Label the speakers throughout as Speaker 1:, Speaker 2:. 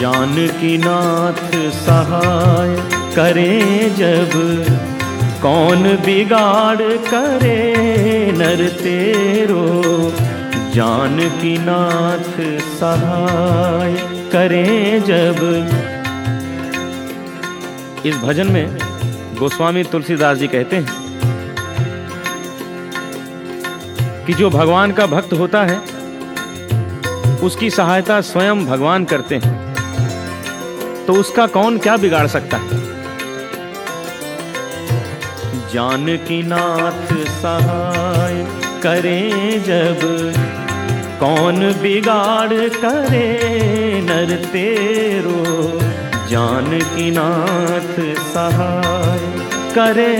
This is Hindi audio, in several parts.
Speaker 1: जानकी नाथ सहाय करे जब। कौन बिगाड़ करे नर तेरो। जानकी नाथ सहाय करे जब। इस भजन में गोस्वामी तुलसीदास जी कहते हैं कि जो भगवान का भक्त होता है, उसकी सहायता स्वयं भगवान करते हैं। तो उसका कौन क्या बिगाड़ सकता? है जानकी नाथ सहाय करे जब, कौन बिगाड़ करे नर तेरो? जानकी नाथ सहाय करे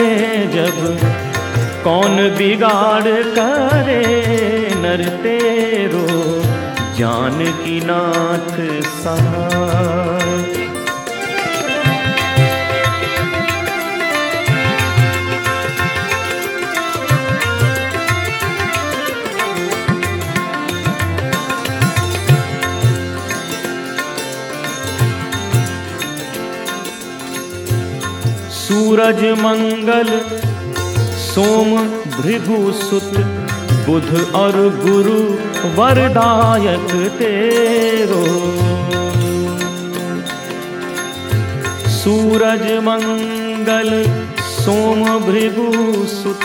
Speaker 1: जब, कौन बिगाड़ करे नर तेरो? जानकी नाथ सहाय। सूरज मंगल, सोम भृगु सुत बुध और गुरु वरदायक तेरो। सूरज मंगल, सोम भृगु सुत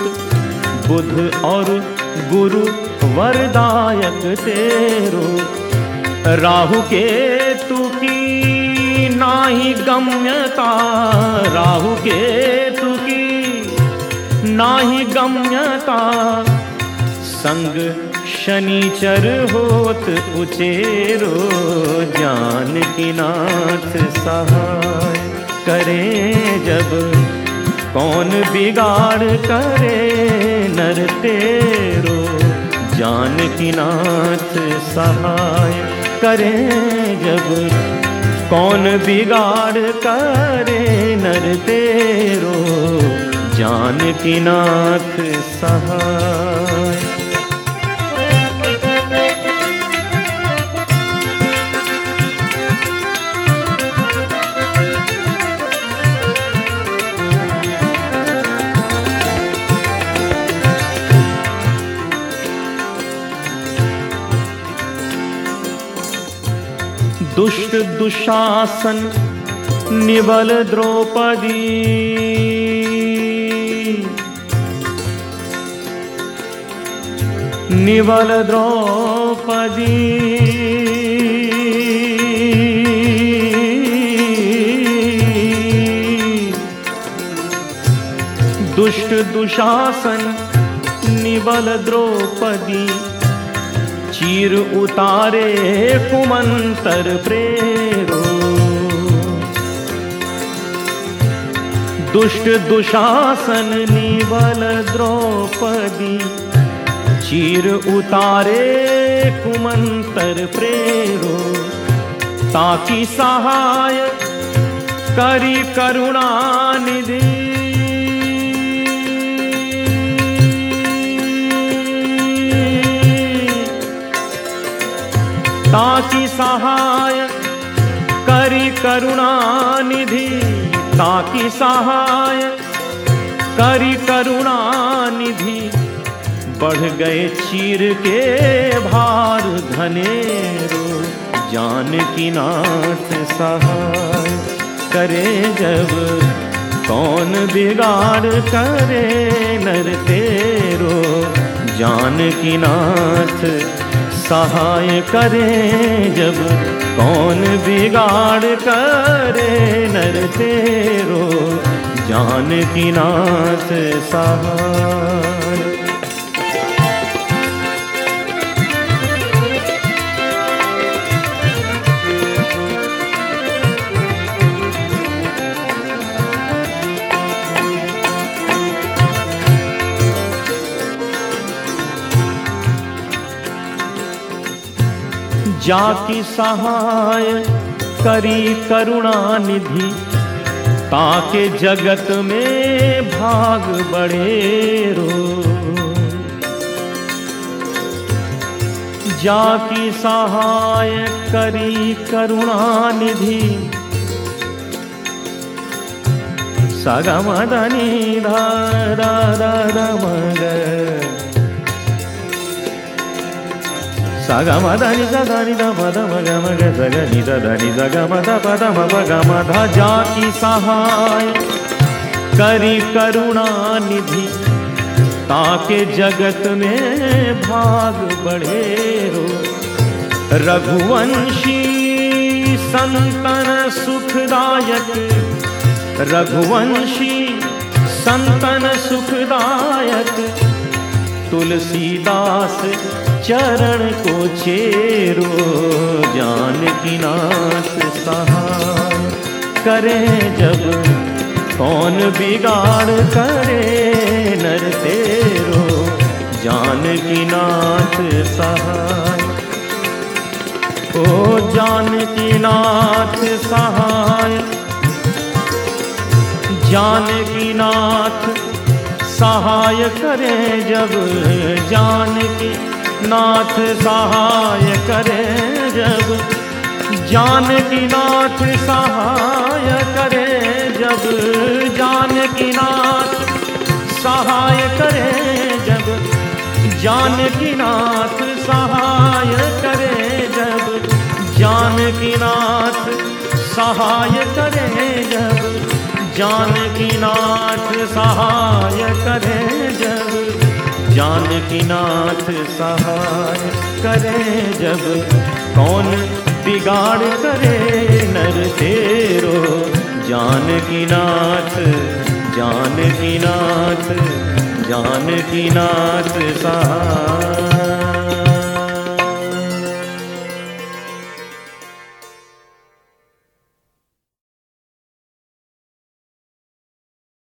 Speaker 1: बुध और गुरु वरदायक तेरो। राहु के तु की नाही गम्यता राहु के तु की। नाही गम्यता संग शनिचर होत उचेरो जान की नाथ सहाय करे जब कौन बिगाड़ करे नर तेरो जान की नाथ सहाय करे जब कौन बिगाड़ करे नर तेरो? जान की नाथ सहाय। दुष्ट दुशासन निबल द्रौपदी। निबल द्रौपदी। दुष्ट दुशासन निबल द्रौपदी। चीर उतारे कुमंतर प्रेरो। दुष्ट दुशासन निबल द्रौपदी, चीर उतारे कुमंतर प्रेरो। ताकि सहाय करी करुणा निधि ताकि सहाय, करी करुणा निधि ताकि सहाय, करी करुणा निधि बढ़ गए चीर के भार धनेरो, जान की नाथ सहाय। करे जब कौन बिगाड़ करे नर तेरो, जान की नाथ सहाय करे जब कौन बिगाड़ करे नर तेरो जान की नाथ सहाय जाकी सहाय करी करुणा निधि, ताके जगत में भाग बढ़े रो। जाकी सहाय करी करुणा निधि, सगमदनी धारा సగ మద ని గ ని ద మద మగ మగ సగ ని ద ద ని సగ करी करुणा निधि ताके जगत में भाग बढ़े हो रघुवंशी संतन सुखदायक रघुवंशी संतन सुखदायक तुलसीदास चरण को चेरो जानकी नाथ सहाय। करे जब कौन बिगाड़ करे नर तेरो जानकी नाथ सहाय। ओ जानकी नाथ सहाय जानकी नाथ सहाय करे जब जानकी नाथ सहाय करे जब। जानकी नाथ सहाय करे जब। जानकी नाथ सहाय करे जब। जानकी नाथ सहाय करे जब। जानकी नाथ सहाय करे जब। जानकी नाथ सहाय करे जब। जानकी नाथ सहाय करे जब कौन बिगाड़ करे नर तेरो। जानकी नाथ जानकी नाथ जानकी नाथ सहाय।